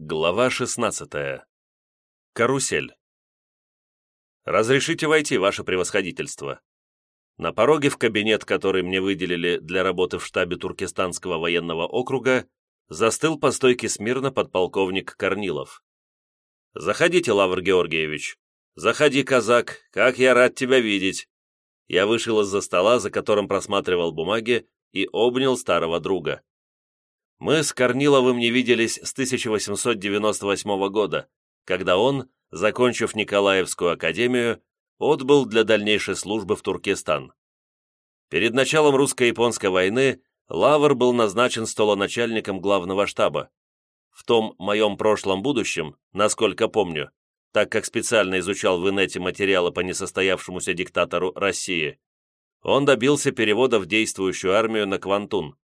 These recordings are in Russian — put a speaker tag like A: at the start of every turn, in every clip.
A: Глава 16. Карусель. «Разрешите войти, ваше превосходительство?» На пороге в кабинет, который мне выделили для работы в штабе Туркестанского военного округа, застыл по стойке смирно подполковник Корнилов. «Заходите, Лавр Георгиевич. Заходи, казак, как я рад тебя видеть!» Я вышел из-за стола, за которым просматривал бумаги, и обнял старого друга. Мы с Корниловым не виделись с 1898 года, когда он, закончив Николаевскую академию, отбыл для дальнейшей службы в Туркестан. Перед началом русско-японской войны Лавр был назначен столоначальником главного штаба. В том моем прошлом будущем, насколько помню, так как специально изучал в инете материалы по несостоявшемуся диктатору России, он добился перевода в действующую армию на Квантун.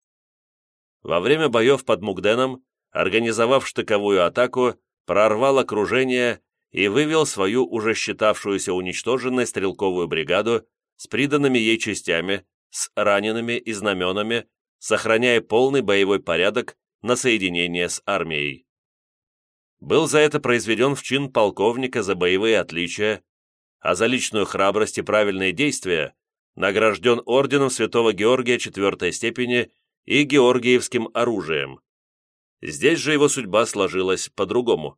A: Во время боев под Мугденом, организовав штыковую атаку, прорвал окружение и вывел свою уже считавшуюся уничтоженной стрелковую бригаду с приданными ей частями, с ранеными и знаменами, сохраняя полный боевой порядок на соединение с армией. Был за это произведен в чин полковника за боевые отличия, а за личную храбрость и правильные действия награжден орденом Святого Георгия четвертой степени и георгиевским оружием. Здесь же его судьба сложилась по-другому.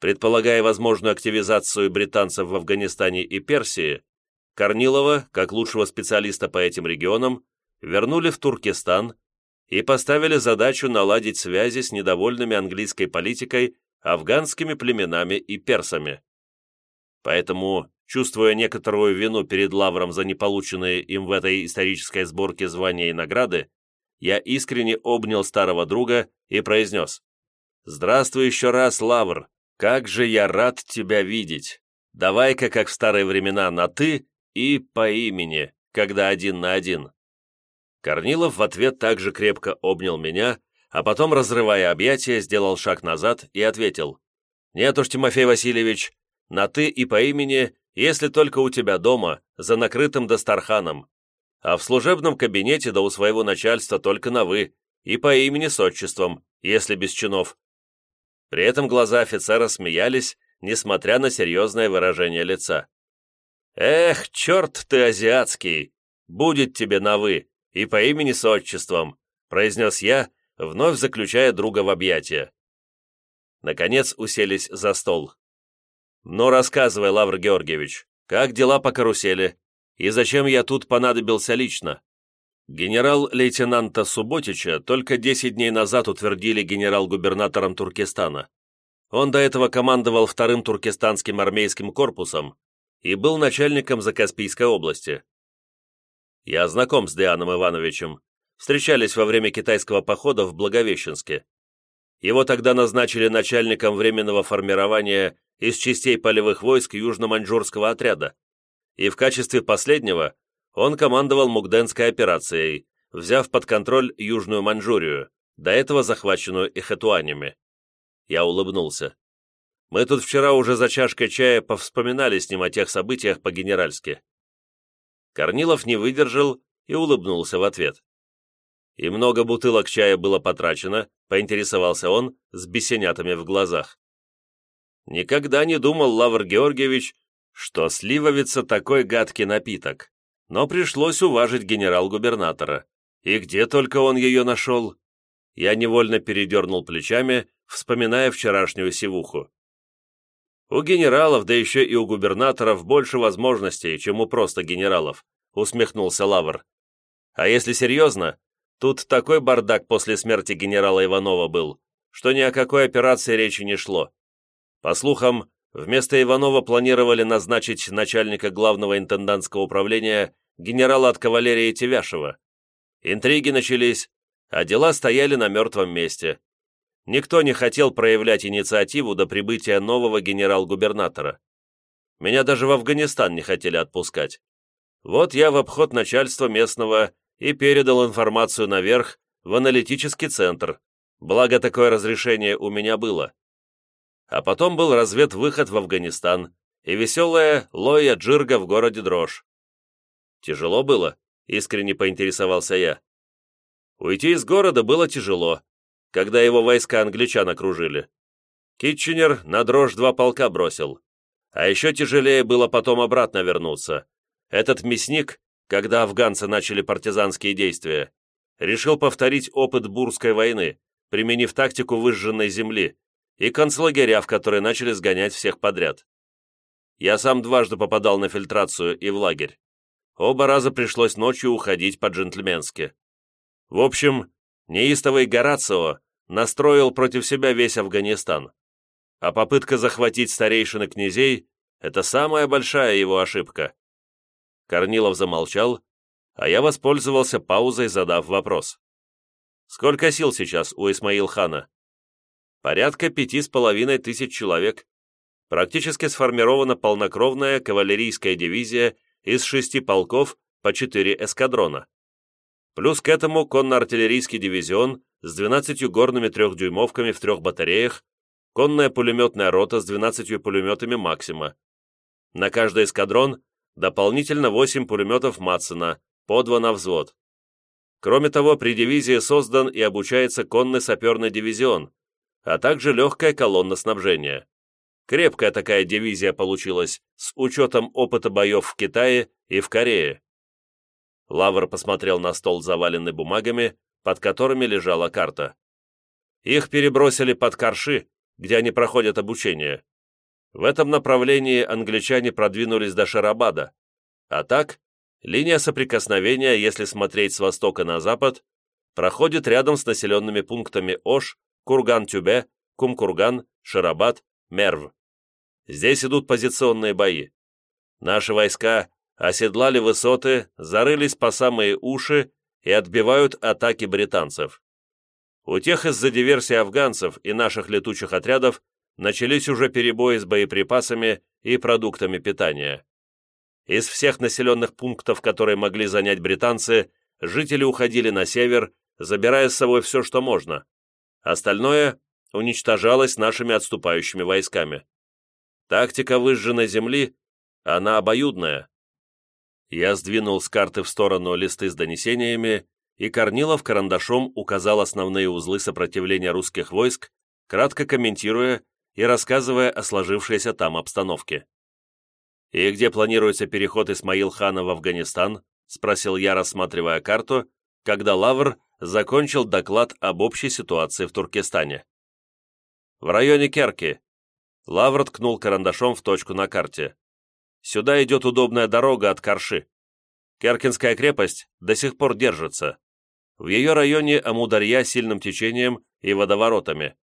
A: Предполагая возможную активизацию британцев в Афганистане и Персии, Корнилова, как лучшего специалиста по этим регионам, вернули в Туркестан и поставили задачу наладить связи с недовольными английской политикой афганскими племенами и персами. Поэтому, чувствуя некоторую вину перед Лавром за неполученные им в этой исторической сборке звания и награды, я искренне обнял старого друга и произнес «Здравствуй еще раз, Лавр! Как же я рад тебя видеть! Давай-ка, как в старые времена, на «ты» и по имени, когда один на один». Корнилов в ответ также крепко обнял меня, а потом, разрывая объятия, сделал шаг назад и ответил «Нет уж, Тимофей Васильевич, на «ты» и по имени, если только у тебя дома, за накрытым Дастарханом а в служебном кабинете да у своего начальства только на «вы» и по имени с отчеством, если без чинов. При этом глаза офицера смеялись, несмотря на серьезное выражение лица. «Эх, черт ты азиатский! Будет тебе на «вы» и по имени с отчеством», произнес я, вновь заключая друга в объятия. Наконец уселись за стол. «Ну, рассказывай, Лавр Георгиевич, как дела по карусели? И зачем я тут понадобился лично. Генерал-лейтенанта Субботича только 10 дней назад утвердили генерал-губернатором Туркестана. Он до этого командовал вторым туркестанским армейским корпусом и был начальником Закаспийской области. Я знаком с Дианом Ивановичем. Встречались во время китайского похода в Благовещенске. Его тогда назначили начальником временного формирования из частей полевых войск Южно-Маньчжурского отряда и в качестве последнего он командовал Мугденской операцией, взяв под контроль Южную Маньчжурию, до этого захваченную Эхэтуанями. Я улыбнулся. Мы тут вчера уже за чашкой чая повспоминали с ним о тех событиях по-генеральски. Корнилов не выдержал и улыбнулся в ответ. И много бутылок чая было потрачено, поинтересовался он с бесенятами в глазах. Никогда не думал, Лавр Георгиевич, что сливовица такой гадкий напиток, но пришлось уважить генерал-губернатора. И где только он ее нашел? Я невольно передернул плечами, вспоминая вчерашнюю сивуху. У генералов, да еще и у губернаторов, больше возможностей, чем у просто генералов, усмехнулся Лавр. А если серьезно, тут такой бардак после смерти генерала Иванова был, что ни о какой операции речи не шло. По слухам, Вместо Иванова планировали назначить начальника главного интендантского управления генерала от кавалерии Тевяшева. Интриги начались, а дела стояли на мертвом месте. Никто не хотел проявлять инициативу до прибытия нового генерал-губернатора. Меня даже в Афганистан не хотели отпускать. Вот я в обход начальства местного и передал информацию наверх в аналитический центр, благо такое разрешение у меня было а потом был разведвыход в Афганистан и веселая Лоя Джирга в городе Дрожь. «Тяжело было?» — искренне поинтересовался я. Уйти из города было тяжело, когда его войска англичан окружили. Китченер на дрожь два полка бросил. А еще тяжелее было потом обратно вернуться. Этот мясник, когда афганцы начали партизанские действия, решил повторить опыт Бурской войны, применив тактику выжженной земли, и концлагеря, в которые начали сгонять всех подряд. Я сам дважды попадал на фильтрацию и в лагерь. Оба раза пришлось ночью уходить по-джентльменски. В общем, неистовый Горацио настроил против себя весь Афганистан. А попытка захватить старейшины князей – это самая большая его ошибка. Корнилов замолчал, а я воспользовался паузой, задав вопрос. «Сколько сил сейчас у Исмаил-хана?» «Порядка пяти с половиной тысяч человек практически сформирована полнокровная кавалерийская дивизия из шести полков по четыре эскадрона. Плюс к этому конно-артиллерийский дивизион с 12 горными трехдюймовками в трех батареях, конная пулеметная рота с 12 пулеметами «Максима». На каждый эскадрон дополнительно 8 пулеметов Матсена, по два на взвод. Кроме того, при дивизии создан и обучается конный саперный дивизион, а также легкая колонна снабжения. Крепкая такая дивизия получилась, с учетом опыта боев в Китае и в Корее. Лавр посмотрел на стол, заваленный бумагами, под которыми лежала карта. Их перебросили под Карши, где они проходят обучение. В этом направлении англичане продвинулись до Шарабада. А так, линия соприкосновения, если смотреть с востока на запад, проходит рядом с населенными пунктами Ош, Курган-Тюбе, Кумкурган, Шарабад, Мерв. Здесь идут позиционные бои. Наши войска оседлали высоты, зарылись по самые уши и отбивают атаки британцев. У тех из-за диверсии афганцев и наших летучих отрядов начались уже перебои с боеприпасами и продуктами питания. Из всех населенных пунктов, которые могли занять британцы, жители уходили на север, забирая с собой все, что можно. Остальное уничтожалось нашими отступающими войсками. Тактика выжженной земли, она обоюдная. Я сдвинул с карты в сторону листы с донесениями, и Корнилов карандашом указал основные узлы сопротивления русских войск, кратко комментируя и рассказывая о сложившейся там обстановке. «И где планируется переход Исмаил-хана в Афганистан?» — спросил я, рассматривая карту, когда Лавр закончил доклад об общей ситуации в Туркестане. «В районе Керки. Лавр ткнул карандашом в точку на карте. Сюда идет удобная дорога от Карши. Керкинская крепость до сих пор держится. В ее районе Амударья сильным течением и водоворотами.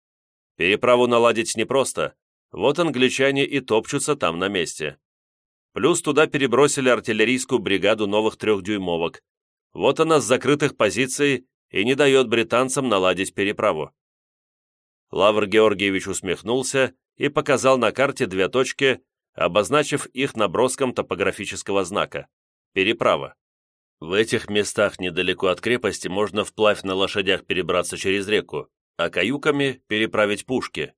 A: Переправу наладить непросто, вот англичане и топчутся там на месте. Плюс туда перебросили артиллерийскую бригаду новых трехдюймовок. Вот она с закрытых позиций и не дает британцам наладить переправу. Лавр Георгиевич усмехнулся и показал на карте две точки, обозначив их наброском топографического знака – переправа. В этих местах недалеко от крепости можно вплавь на лошадях перебраться через реку, а каюками переправить пушки.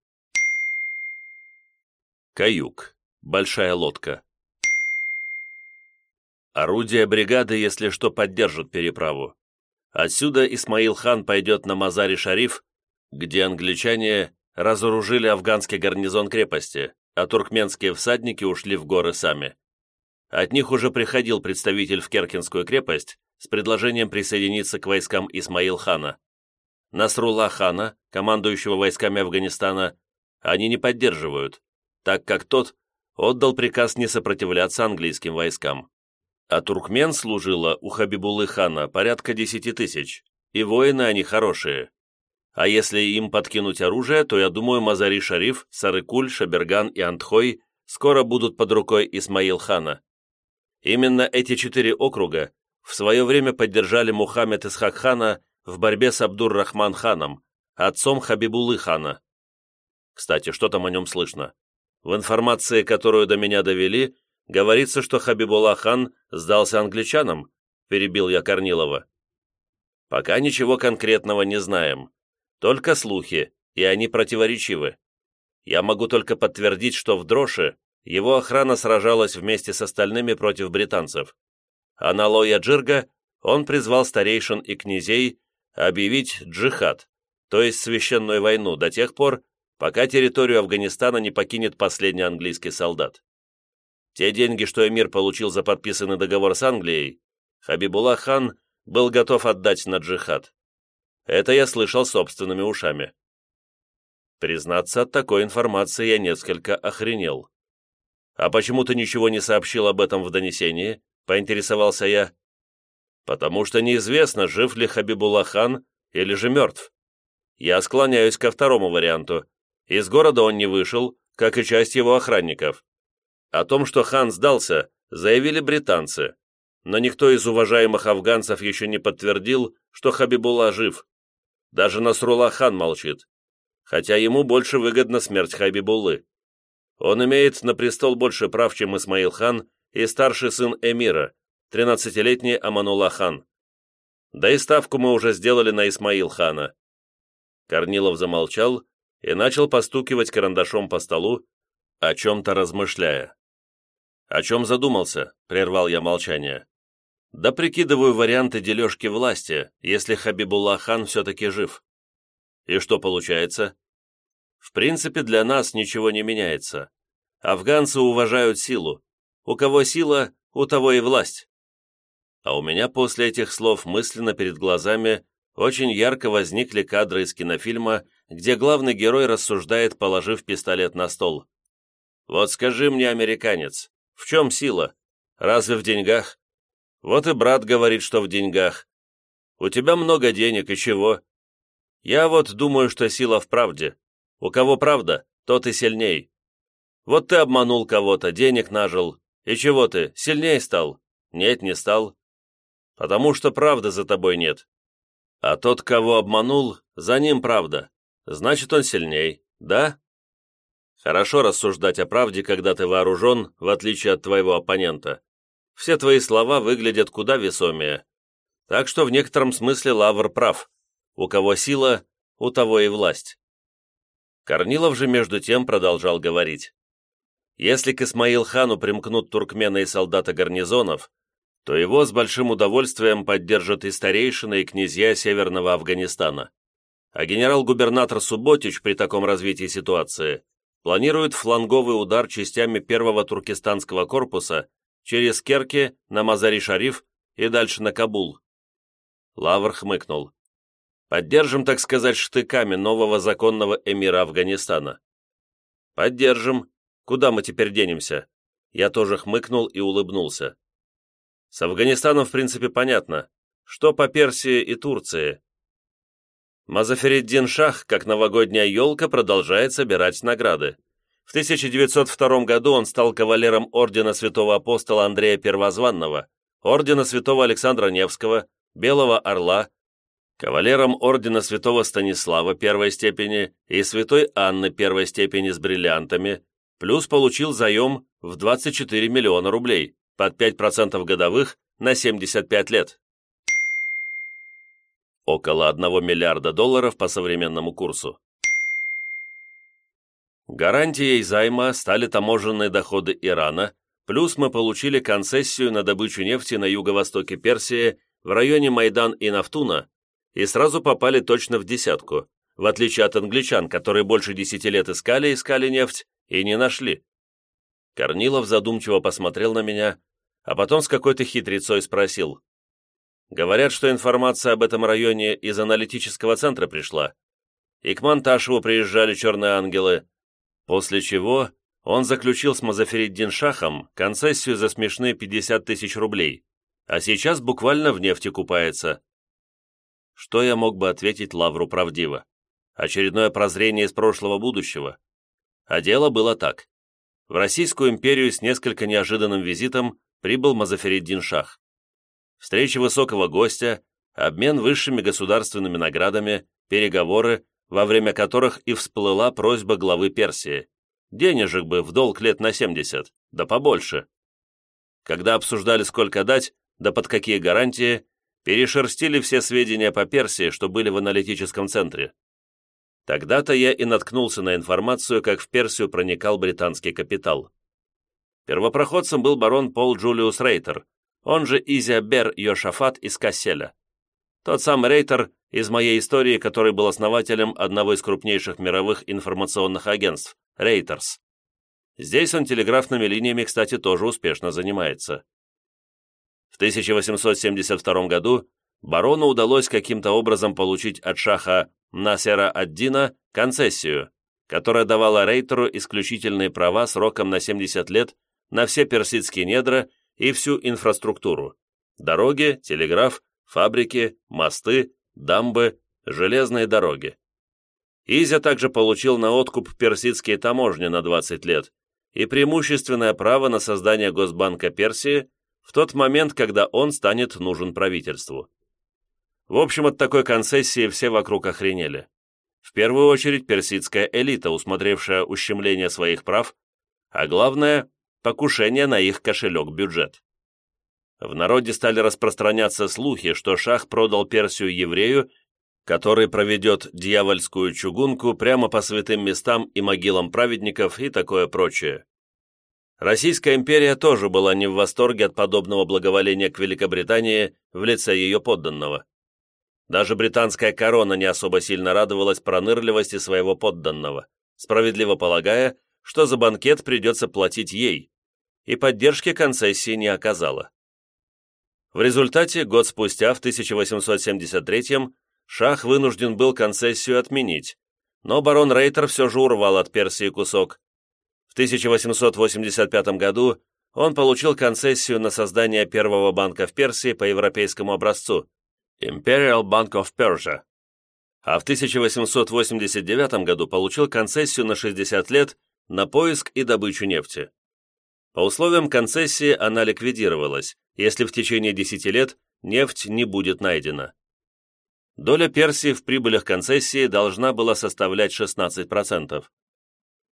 A: Каюк. Большая лодка. Орудия бригады, если что, поддержат переправу. Отсюда Исмаил хан пойдет на Мазари-Шариф, где англичане разоружили афганский гарнизон крепости, а туркменские всадники ушли в горы сами. От них уже приходил представитель в Керкинскую крепость с предложением присоединиться к войскам Исмаил-хана. Насрулла хана, командующего войсками Афганистана, они не поддерживают, так как тот отдал приказ не сопротивляться английским войскам. А туркмен служило у Хабибулы хана порядка десяти тысяч, и воины они хорошие. А если им подкинуть оружие, то, я думаю, Мазари-Шариф, Сарыкуль, Шаберган и Антхой скоро будут под рукой Исмаил-хана. Именно эти четыре округа в свое время поддержали Мухаммед Исхак-хана в борьбе с Абдур-Рахман-ханом, отцом Хабибулы-хана. Кстати, что там о нем слышно? В информации, которую до меня довели, говорится, что Хабибулlah-хан сдался англичанам, перебил я Корнилова. Пока ничего конкретного не знаем. Только слухи, и они противоречивы. Я могу только подтвердить, что в Дроше его охрана сражалась вместе с остальными против британцев. А на Лоя Джирга он призвал старейшин и князей объявить джихад, то есть священную войну, до тех пор, пока территорию Афганистана не покинет последний английский солдат. Те деньги, что эмир получил за подписанный договор с Англией, Хабибулlah хан был готов отдать на джихад. Это я слышал собственными ушами. Признаться, от такой информации я несколько охренел. «А почему ты ничего не сообщил об этом в донесении?» — поинтересовался я. «Потому что неизвестно, жив ли Хабибулlah хан или же мертв. Я склоняюсь ко второму варианту. Из города он не вышел, как и часть его охранников. О том, что хан сдался, заявили британцы, но никто из уважаемых афганцев еще не подтвердил, что Хабибулlah жив. Даже Насрулlah хан молчит, хотя ему больше выгодна смерть Хабибуллы. Он имеет на престол больше прав, чем Исмаил хан и старший сын эмира, 13-летний Аманула хан. Да и ставку мы уже сделали на Исмаил хана. Корнилов замолчал и начал постукивать карандашом по столу, о чем-то размышляя. «О чем задумался?» — прервал я молчание. «Да прикидываю варианты дележки власти, если Хабибулlah хан все-таки жив». «И что получается?» «В принципе, для нас ничего не меняется. Афганцы уважают силу. У кого сила, у того и власть». А у меня после этих слов мысленно перед глазами очень ярко возникли кадры из кинофильма, где главный герой рассуждает, положив пистолет на стол. «Вот скажи мне, американец, в чем сила? Разве в деньгах? Вот и брат говорит, что в деньгах. У тебя много денег, и чего? Я вот думаю, что сила в правде. У кого правда, тот и сильней. Вот ты обманул кого-то, денег нажил. И чего ты, сильнее стал? Нет, не стал. Потому что правды за тобой нет. А тот, кого обманул, за ним правда. Значит, он сильней, да? Хорошо рассуждать о правде, когда ты вооружен, в отличие от твоего оппонента. Все твои слова выглядят куда весомее. Так что в некотором смысле Лавр прав. У кого сила, у того и власть. Корнилов же между тем продолжал говорить. Если к Исмаил-хану примкнут туркмены и солдаты гарнизонов, то его с большим удовольствием поддержат и старейшины, и князья Северного Афганистана. А генерал-губернатор Субботич при таком развитии ситуации планирует фланговый удар частями первого туркестанского корпуса через Керки на Мазари-Шариф и дальше на Кабул. Лавр хмыкнул. «Поддержим, так сказать, штыками нового законного эмира Афганистана». «Поддержим. Куда мы теперь денемся?» Я тоже хмыкнул и улыбнулся. «С Афганистаном, в принципе, понятно. Что по Персии и Турции? Мазафериддин Шах, как новогодняя елка, продолжает собирать награды. В 1902 году он стал кавалером Ордена Святого Апостола Андрея Первозванного, Ордена Святого Александра Невского, Белого Орла, кавалером Ордена Святого Станислава первой степени и Святой Анны первой степени с бриллиантами, плюс получил заем в 24 миллиона рублей, под 5% годовых на 75 лет около 1 миллиарда долларов по современному курсу. Гарантией займа стали таможенные доходы Ирана, плюс мы получили концессию на добычу нефти на юго-востоке Персии в районе Майдан и Нафтуна и сразу попали точно в десятку, в отличие от англичан, которые больше десяти лет искали, искали нефть и не нашли. Корнилов задумчиво посмотрел на меня, а потом с какой-то хитрецой спросил. Говорят, что информация об этом районе из аналитического центра пришла. И к Монташеву приезжали черные ангелы. После чего он заключил с Мазафериддин Шахом концессию за смешные 50 тысяч рублей, а сейчас буквально в нефти купается. Что я мог бы ответить Лавру правдиво? Очередное прозрение из прошлого будущего. А дело было так. В Российскую империю с несколько неожиданным визитом прибыл Мазафериддин Шах встречи высокого гостя, обмен высшими государственными наградами, переговоры, во время которых и всплыла просьба главы Персии. Денежек бы в долг лет на 70, да побольше. Когда обсуждали, сколько дать, да под какие гарантии, перешерстили все сведения по Персии, что были в аналитическом центре. Тогда-то я и наткнулся на информацию, как в Персию проникал британский капитал. Первопроходцем был барон Пол Джулиус Рейтер, он же Изиабер Йошафат из Касселя. Тот самый Рейтер из моей истории, который был основателем одного из крупнейших мировых информационных агентств – Reuters. Здесь он телеграфными линиями, кстати, тоже успешно занимается. В 1872 году барону удалось каким-то образом получить от шаха Насера ад-Дина концессию, которая давала Рейтеру исключительные права сроком на 70 лет на все персидские недра и всю инфраструктуру – дороги, телеграф, фабрики, мосты, дамбы, железные дороги. Изя также получил на откуп персидские таможни на 20 лет и преимущественное право на создание Госбанка Персии в тот момент, когда он станет нужен правительству. В общем, от такой концессии все вокруг охренели. В первую очередь персидская элита, усмотревшая ущемление своих прав, а главное – покушение на их кошелек-бюджет. В народе стали распространяться слухи, что шах продал Персию еврею, который проведет дьявольскую чугунку прямо по святым местам и могилам праведников и такое прочее. Российская империя тоже была не в восторге от подобного благоволения к Великобритании в лице ее подданного. Даже британская корона не особо сильно радовалась пронырливости своего подданного, справедливо полагая, что за банкет придется платить ей, и поддержки концессии не оказала. В результате, год спустя, в 1873-м, Шах вынужден был концессию отменить, но барон Рейтер все же урвал от Персии кусок. В 1885 году он получил концессию на создание первого банка в Персии по европейскому образцу Imperial Bank of Persia, а в 1889 году получил концессию на 60 лет на поиск и добычу нефти. По условиям концессии она ликвидировалась, если в течение 10 лет нефть не будет найдена. Доля Персии в прибылях концессии должна была составлять 16%.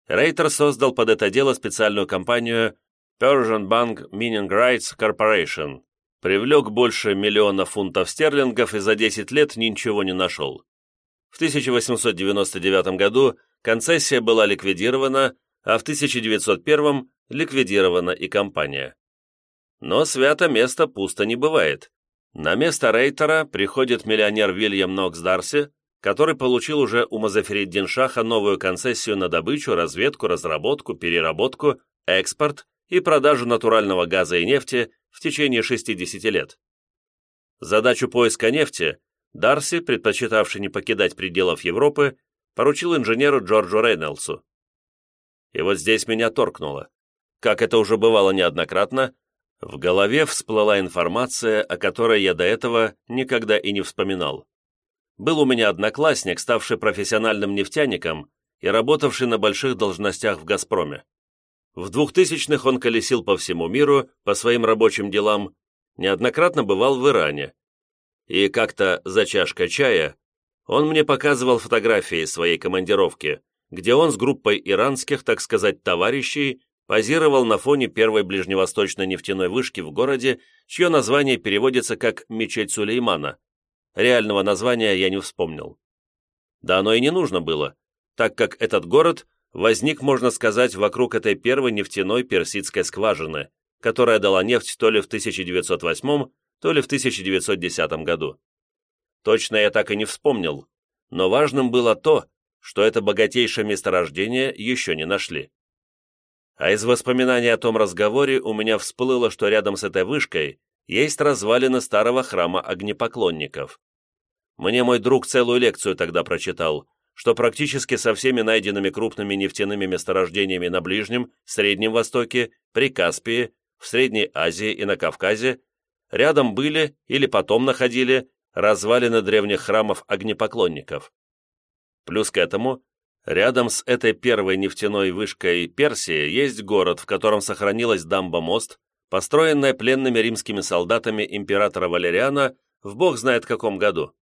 A: Рейтер создал под это дело специальную компанию Persian Bank Mining Rights Corporation, привлек больше миллиона фунтов стерлингов и за 10 лет ничего не нашел. В 1899 году концессия была ликвидирована, а в 1901 ликвидирована и компания. Но свято место пусто не бывает. На место Рейтера приходит миллионер Вильям Нокс Дарси, который получил уже у Мазафериддин Шаха новую концессию на добычу, разведку, разработку, переработку, экспорт и продажу натурального газа и нефти в течение 60 лет. Задачу поиска нефти Дарси, предпочитавший не покидать пределов Европы, поручил инженеру Джорджу Рейнольдсу. И вот здесь меня торкнуло. Как это уже бывало неоднократно, в голове всплыла информация, о которой я до этого никогда и не вспоминал. Был у меня одноклассник, ставший профессиональным нефтяником и работавший на больших должностях в «Газпроме». В 2000-х он колесил по всему миру по своим рабочим делам, неоднократно бывал в Иране. И как-то за чашкой чая он мне показывал фотографии своей командировки, где он с группой иранских, так сказать, товарищей позировал на фоне первой ближневосточной нефтяной вышки в городе, чье название переводится как «Мечеть Сулеймана». Реального названия я не вспомнил. Да оно и не нужно было, так как этот город возник, можно сказать, вокруг этой первой нефтяной персидской скважины, которая дала нефть то ли в 1908, то ли в 1910 году. Точно я так и не вспомнил, но важным было то, что это богатейшее месторождение еще не нашли. А из воспоминаний о том разговоре у меня всплыло, что рядом с этой вышкой есть развалины старого храма огнепоклонников. Мне мой друг целую лекцию тогда прочитал, что практически со всеми найденными крупными нефтяными месторождениями на Ближнем, Среднем Востоке, Прикаспии, в Средней Азии и на Кавказе рядом были или потом находили развалины древних храмов огнепоклонников. Плюс к этому Рядом с этой первой нефтяной вышкой Персии есть город, в котором сохранилась дамба-мост, построенная пленными римскими солдатами императора Валериана в бог знает каком году.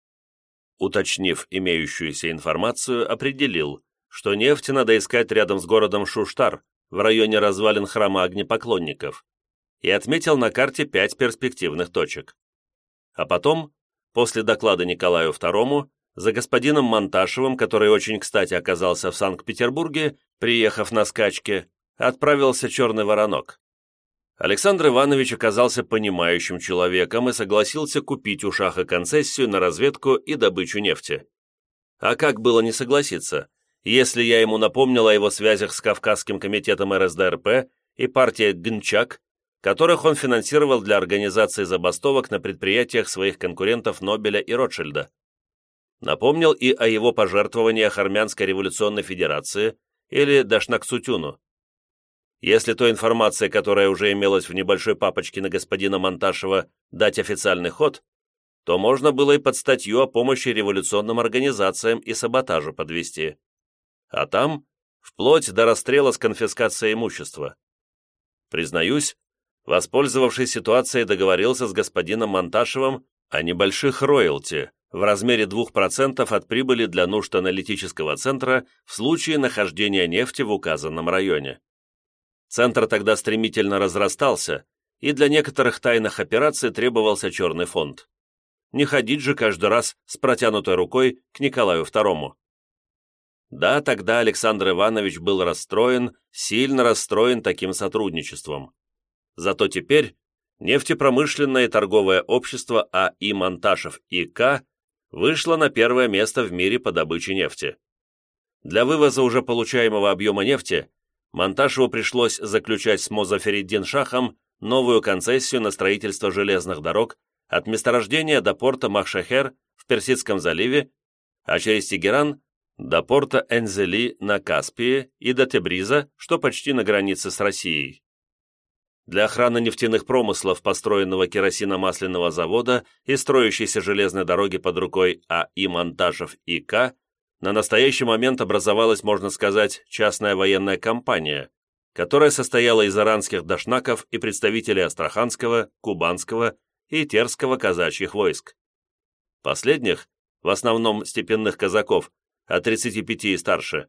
A: Уточнив имеющуюся информацию, определил, что нефть надо искать рядом с городом Шуштар, в районе развалин храма огнепоклонников, и отметил на карте пять перспективных точек. А потом, после доклада Николаю II, за господином Монташевым, который очень кстати оказался в Санкт-Петербурге, приехав на скачке, отправился черный воронок. Александр Иванович оказался понимающим человеком и согласился купить у Шаха концессию на разведку и добычу нефти. А как было не согласиться, если я ему напомнил о его связях с Кавказским комитетом РСДРП и партией Гнчак, которых он финансировал для организации забастовок на предприятиях своих конкурентов Нобеля и Ротшильда. Напомнил и о его пожертвованиях Армянской революционной федерации или Дашнаксутюну. Если той информации, которая уже имелась в небольшой папочке на господина Монташева, дать официальный ход, то можно было и под статью о помощи революционным организациям и саботажу подвести. А там вплоть до расстрела с конфискацией имущества. Признаюсь, воспользовавшись ситуацией, договорился с господином Монташевым о небольших роялти в размере 2% от прибыли для нужд аналитического центра в случае нахождения нефти в указанном районе. Центр тогда стремительно разрастался, и для некоторых тайных операций требовался черный фонд. Не ходить же каждый раз с протянутой рукой к Николаю II. Да, тогда Александр Иванович был расстроен, сильно расстроен таким сотрудничеством. Зато теперь нефтепромышленное торговое общество А.И. Монташев И.К. вышло на первое место в мире по добыче нефти. Для вывоза уже получаемого объема нефти Монташеву пришлось заключать с Мозафериддин Шахом новую концессию на строительство железных дорог от месторождения до порта Махшахер в Персидском заливе, а через Тегеран до порта Энзели на Каспии и до Тебриза, что почти на границе с Россией. Для охраны нефтяных промыслов, построенного керосиномасляного завода и строящейся железной дороги под рукой А.И. Монташев И.К., на настоящий момент образовалась, можно сказать, частная военная компания, которая состояла из иранских дашнаков и представителей Астраханского, Кубанского и Терского казачьих войск. Последних, в основном степенных казаков, от 35 и старше,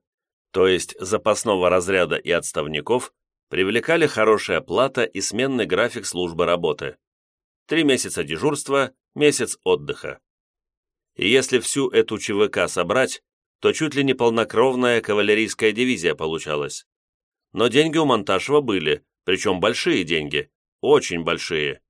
A: то есть запасного разряда и отставников, привлекали хорошая плата и сменный график службы работы. Три месяца дежурства, месяц отдыха. И если всю эту ЧВК собрать, то чуть ли не полнокровная кавалерийская дивизия получалась. Но деньги у Монташева были, причем большие деньги, очень большие.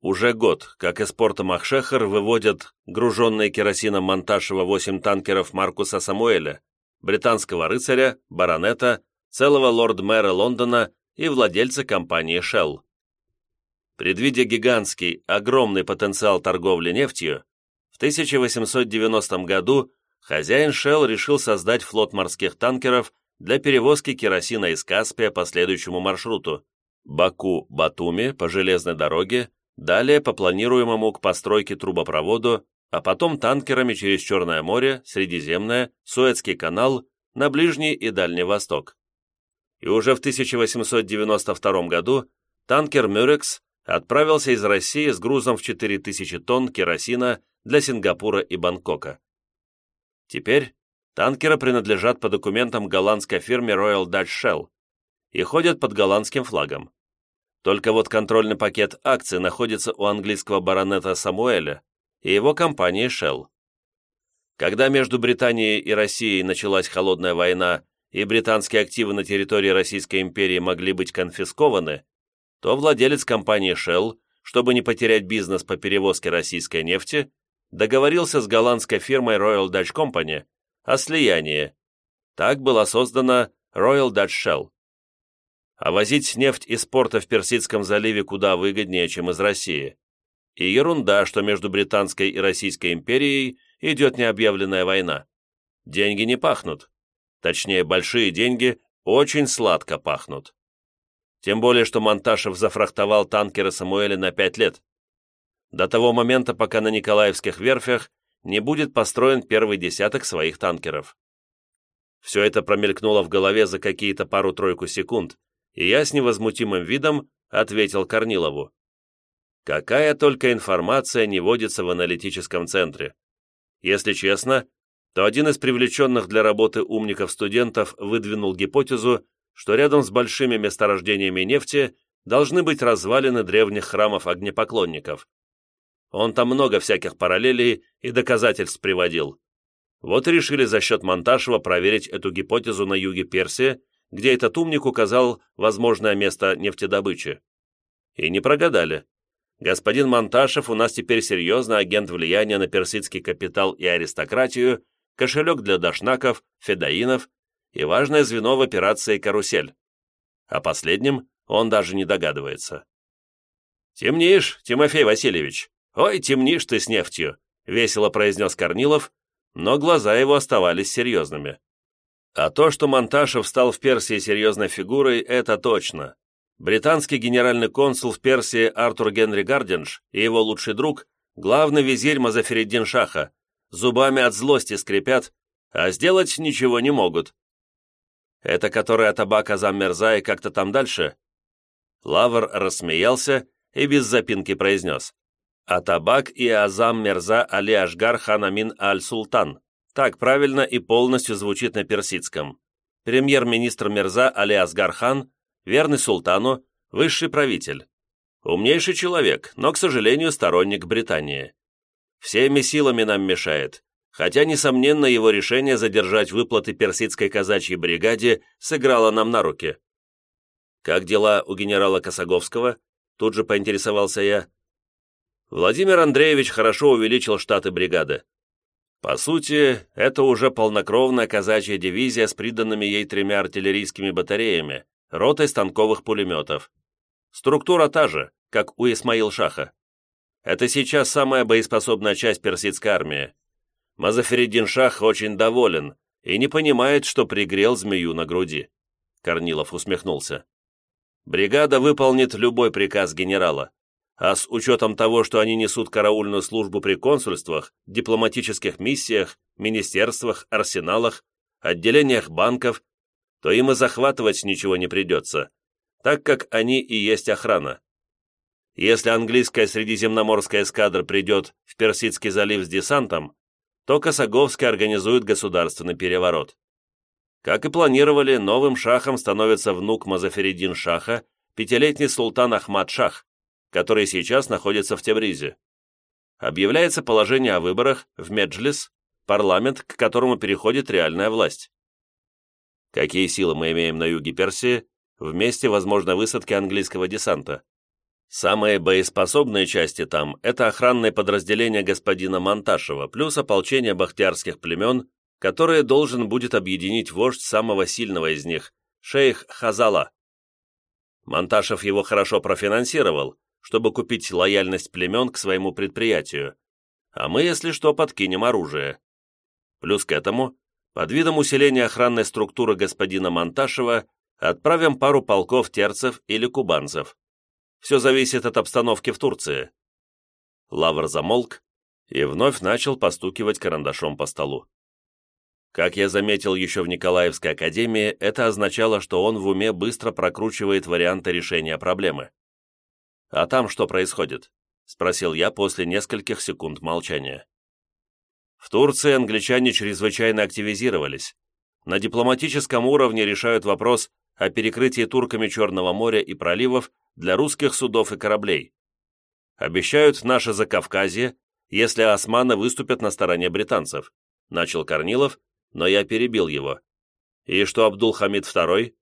A: Уже год, как из порта Махшехар выводят груженные керосином Монташева 8 танкеров Маркуса Самуэля, британского рыцаря, баронета, целого лорд-мэра Лондона и владельца компании Shell. Предвидя гигантский, огромный потенциал торговли нефтью, в 1890 году хозяин Shell решил создать флот морских танкеров для перевозки керосина из Каспия по следующему маршруту Баку-Батуми по железной дороге, далее по планируемому к постройке трубопроводу, а потом танкерами через Черное море, Средиземное, Суэцкий канал на Ближний и Дальний Восток. И уже в 1892 году танкер «Мюрекс» отправился из России с грузом в 4000 тонн керосина для Сингапура и Бангкока. Теперь танкеры принадлежат по документам голландской фирме Royal Dutch Shell и ходят под голландским флагом. Только вот контрольный пакет акций находится у английского баронета Самуэля и его компании Shell. Когда между Британией и Россией началась холодная война и британские активы на территории Российской империи могли быть конфискованы, то владелец компании Shell, чтобы не потерять бизнес по перевозке российской нефти, договорился с голландской фирмой Royal Dutch Company о слиянии. Так была создана Royal Dutch Shell. А возить нефть из порта в Персидском заливе куда выгоднее, чем из России. И ерунда, что между Британской и Российской империей идет необъявленная война. Деньги не пахнут. Точнее, большие деньги очень сладко пахнут. Тем более, что Монташев зафрахтовал танкеры Самуэля на пять лет до того момента, пока на Николаевских верфях не будет построен первый десяток своих танкеров. Все это промелькнуло в голове за какие-то пару-тройку секунд, и я с невозмутимым видом ответил Корнилову. Какая только информация не водится в аналитическом центре. Если честно, то один из привлеченных для работы умников-студентов выдвинул гипотезу, что рядом с большими месторождениями нефти должны быть развалины древних храмов огнепоклонников. Он там много всяких параллелей и доказательств приводил. Вот и решили за счет Монташева проверить эту гипотезу на юге Персии, где этот умник указал возможное место нефтедобычи. И не прогадали. Господин Монташев у нас теперь серьезно агент влияния на персидский капитал и аристократию, кошелек для дашнаков, федоинов и важное звено в операции «Карусель». О последнем он даже не догадывается. «Темнишь, Тимофей Васильевич! Ой, темнишь ты с нефтью!» — весело произнес Корнилов, но глаза его оставались серьезными. А то, что Монташев стал в Персии серьезной фигурой, это точно. Британский генеральный консул в Персии Артур Генри Гарденш и его лучший друг, главный визирь Мазафериддин Шаха, зубами от злости скрипят, а сделать ничего не могут. Это который Атабак Азам Мерзай как-то там дальше? Лавр рассмеялся и без запинки произнес. Атабак и Азам Мерза Али Ашгар хан Амин Аль-Султан. Так правильно и полностью звучит на персидском. Премьер-министр Мерза Али Асгар хан верный султану, высший правитель. Умнейший человек, но, к сожалению, сторонник Британии. Всеми силами нам мешает, хотя, несомненно, его решение задержать выплаты персидской казачьей бригаде сыграло нам на руки. «Как дела у генерала Косоговского?» Тут же поинтересовался я. Владимир Андреевич хорошо увеличил штаты бригады. По сути, это уже полнокровная казачья дивизия с приданными ей тремя артиллерийскими батареями, ротой станковых пулеметов. Структура та же, как у Исмаил-Шаха. Это сейчас самая боеспособная часть персидской армии. Мазафериддин Шах очень доволен и не понимает, что пригрел змею на груди. Корнилов усмехнулся. Бригада выполнит любой приказ генерала, а с учетом того, что они несут караульную службу при консульствах, дипломатических миссиях, министерствах, арсеналах, отделениях банков то им и захватывать ничего не придется, так как они и есть охрана. Если английская средиземноморская эскадра придет в Персидский залив с десантом, то Косоговский организует государственный переворот. Как и планировали, новым шахом становится внук Мазаферидин Шаха, пятилетний султан Ахмад Шах, который сейчас находится в Тебризе. Объявляется положение о выборах в Меджлис, парламент, к которому переходит реальная власть. Какие силы мы имеем на юге Персии, в месте возможной высадки английского десанта? Самые боеспособные части там – это охранные подразделения господина Монташева, плюс ополчение бахтиарских племен, которое должен будет объединить вождь самого сильного из них – шейх Хазала. Монташев его хорошо профинансировал, чтобы купить лояльность племен к своему предприятию, а мы, если что, подкинем оружие. Плюс к этому под видом усиления охранной структуры господина Монташева отправим пару полков терцев или кубанцев. Все зависит от обстановки в Турции. Лавр замолк и вновь начал постукивать карандашом по столу. Как я заметил еще в Николаевской академии, это означало, что он в уме быстро прокручивает варианты решения проблемы. «А там что происходит?» — спросил я после нескольких секунд молчания. В Турции англичане чрезвычайно активизировались. На дипломатическом уровне решают вопрос о перекрытии турками Черного моря и проливов для русских судов и кораблей. Обещают наше Закавказье, если османы выступят на стороне британцев, начал Корнилов, но я перебил его. И что Абдул-Хамид II?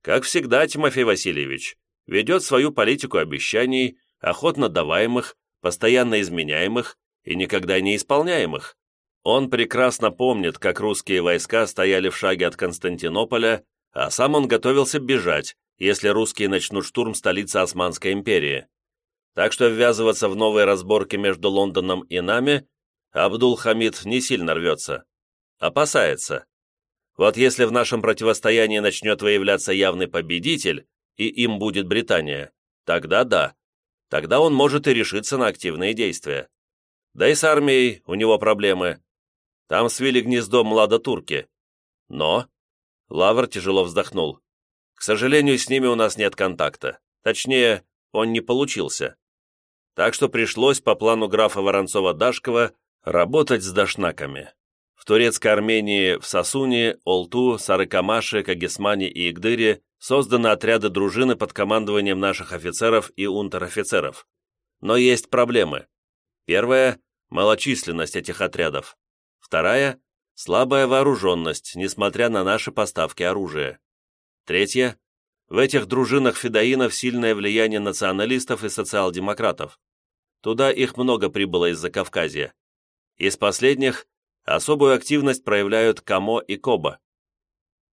A: Как всегда, Тимофей Васильевич, ведет свою политику обещаний, охотно даваемых, постоянно изменяемых, и никогда не исполняемых. Он прекрасно помнит, как русские войска стояли в шаге от Константинополя, а сам он готовился бежать, если русские начнут штурм столицы Османской империи. Так что ввязываться в новые разборки между Лондоном и нами Абдул-Хамид не сильно рвется. Опасается. Вот если в нашем противостоянии начнет выявляться явный победитель, и им будет Британия, тогда да. Тогда он может и решиться на активные действия. Да и с армией у него проблемы. Там свили гнездо младотурки. Но...» Лавр тяжело вздохнул. «К сожалению, с ними у нас нет контакта. Точнее, он не получился. Так что пришлось по плану графа Воронцова-Дашкова работать с дашнаками. В турецкой Армении, в Сасуне, Олту, Сарыкамаше, Кагесмане и Игдыре созданы отряды дружины под командованием наших офицеров и унтер-офицеров. Но есть проблемы. Первая – малочисленность этих отрядов. Вторая – слабая вооруженность, несмотря на наши поставки оружия. Третья – В этих дружинах федоинов сильное влияние националистов и социал-демократов. Туда их много прибыло из Закавказья. Из последних особую активность проявляют Камо и Коба.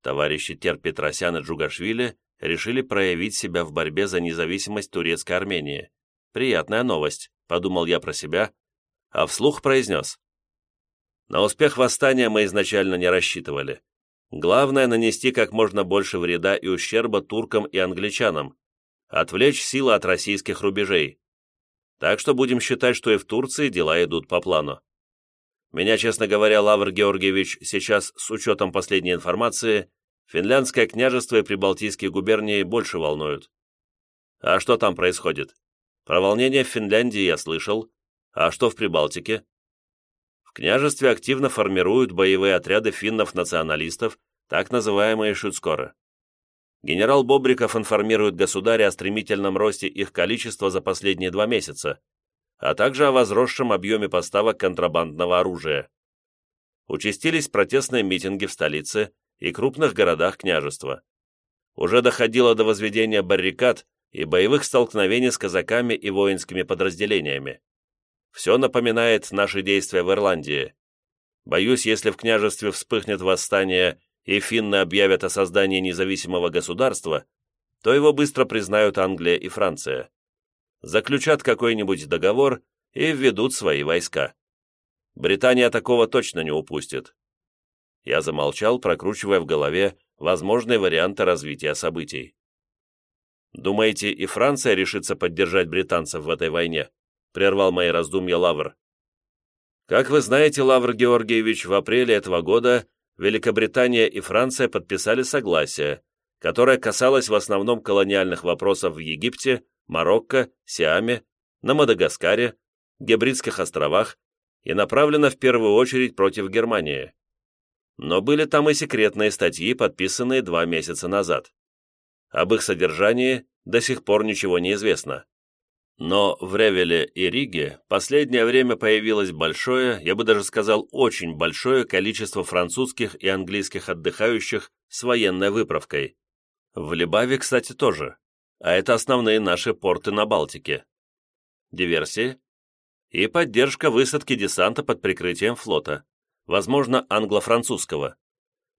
A: Товарищи Тер Петросян и Джугашвили решили проявить себя в борьбе за независимость турецкой Армении. Приятная новость, подумал я про себя, а вслух произнес. На успех восстания мы изначально не рассчитывали. Главное – нанести как можно больше вреда и ущерба туркам и англичанам, отвлечь силы от российских рубежей. Так что будем считать, что и в Турции дела идут по плану. Меня, честно говоря, Лавр Георгиевич, сейчас, с учетом последней информации, Финляндское княжество и прибалтийские губернии больше волнуют. А что там происходит? Про волнение в Финляндии я слышал. А что в Прибалтике? В княжестве активно формируют боевые отряды финнов-националистов, так называемые шуцкоры. Генерал Бобриков информирует государя о стремительном росте их количества за последние два месяца, а также о возросшем объеме поставок контрабандного оружия. Участились протестные митинги в столице, и крупных городах княжества. Уже доходило до возведения баррикад и боевых столкновений с казаками и воинскими подразделениями. Все напоминает наши действия в Ирландии. Боюсь, если в княжестве вспыхнет восстание и финны объявят о создании независимого государства, то его быстро признают Англия и Франция. Заключат какой-нибудь договор и введут свои войска. Британия такого точно не упустит. Я замолчал, прокручивая в голове возможные варианты развития событий. «Думаете, и Франция решится поддержать британцев в этой войне?» — прервал мои раздумья Лавр. «Как вы знаете, Лавр Георгиевич, в апреле этого года Великобритания и Франция подписали согласие, которое касалось в основном колониальных вопросов в Египте, Марокко, Сиаме, на Мадагаскаре, Гебридских островах и направлено в первую очередь против Германии. Но были там и секретные статьи, подписанные два месяца назад. Об их содержании до сих пор ничего не известно. Но в Ревеле и Риге последнее время появилось большое, я бы даже сказал очень большое количество французских и английских отдыхающих с военной выправкой. В Либаве, кстати, тоже. А это основные наши порты на Балтике. Диверсии и поддержка высадки десанта под прикрытием флота возможно, англо-французского.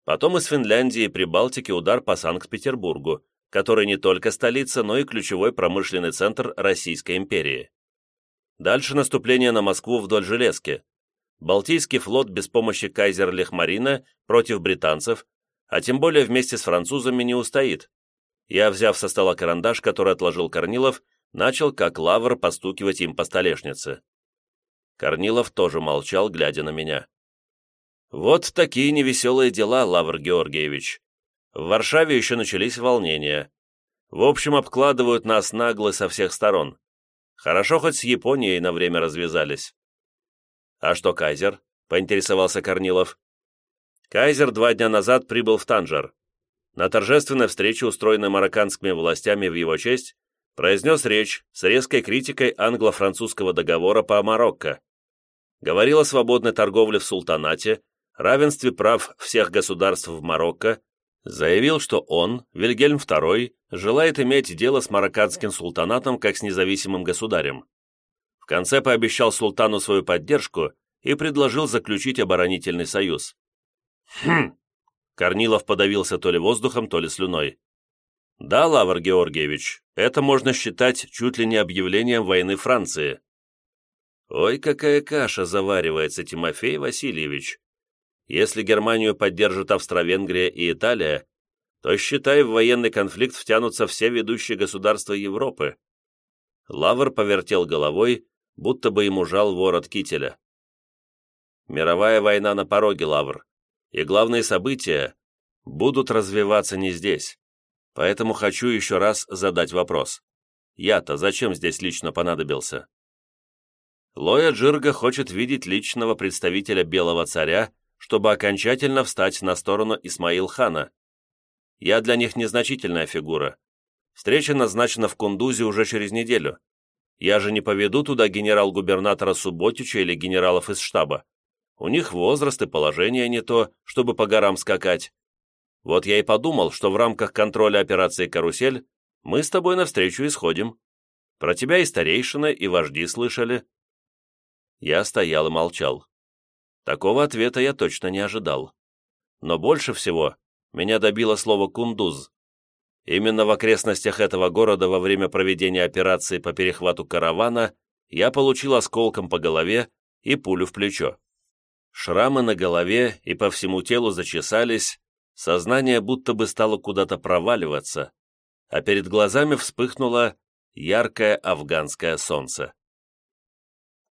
A: Потом из Финляндии и Прибалтики удар по Санкт-Петербургу, который не только столица, но и ключевой промышленный центр Российской империи. Дальше наступление на Москву вдоль Железки. Балтийский флот без помощи кайзер-Лехмарина против британцев, а тем более вместе с французами не устоит. Я, взяв со стола карандаш, который отложил Корнилов, начал, как лавр, постукивать им по столешнице. Корнилов тоже молчал, глядя на меня. Вот такие невеселые дела, Лавр Георгиевич. В Варшаве еще начались волнения. В общем, обкладывают нас нагло со всех сторон. Хорошо, хоть с Японией на время развязались. А что Кайзер? Поинтересовался Корнилов. Кайзер два дня назад прибыл в Танжер. На торжественной встрече, устроенной марокканскими властями в его честь, произнес речь с резкой критикой англо-французского договора по Марокко. Говорил о свободной торговле в султанате, равенстве прав всех государств в Марокко, заявил, что он, Вильгельм II, желает иметь дело с марокканским султанатом как с независимым государем. В конце пообещал султану свою поддержку и предложил заключить оборонительный союз. «Хм!» Корнилов подавился то ли воздухом, то ли слюной. «Да, Лавр Георгиевич, это можно считать чуть ли не объявлением войны Франции». «Ой, какая каша заваривается, Тимофей Васильевич!» Если Германию поддержат Австро-Венгрия и Италия, то, считай, в военный конфликт втянутся все ведущие государства Европы. Лавр повертел головой, будто бы ему жал ворот кителя. Мировая война на пороге, Лавр, и главные события будут развиваться не здесь. Поэтому хочу еще раз задать вопрос. Я-то зачем здесь лично понадобился? Лоя Джирга хочет видеть личного представителя Белого Царя чтобы окончательно встать на сторону Исмаил-хана. Я для них незначительная фигура. Встреча назначена в Кундузе уже через неделю. Я же не поведу туда генерал-губернатора Субботича или генералов из штаба. У них возраст и положение не то, чтобы по горам скакать. Вот я и подумал, что в рамках контроля операции «Карусель» мы с тобой навстречу исходим. Про тебя и старейшины, и вожди слышали». Я стоял и молчал. Такого ответа я точно не ожидал. Но больше всего меня добило слово «кундуз». Именно в окрестностях этого города во время проведения операции по перехвату каравана я получил осколком по голове и пулю в плечо. Шрамы на голове и по всему телу зачесались, сознание будто бы стало куда-то проваливаться, а перед глазами вспыхнуло яркое афганское солнце.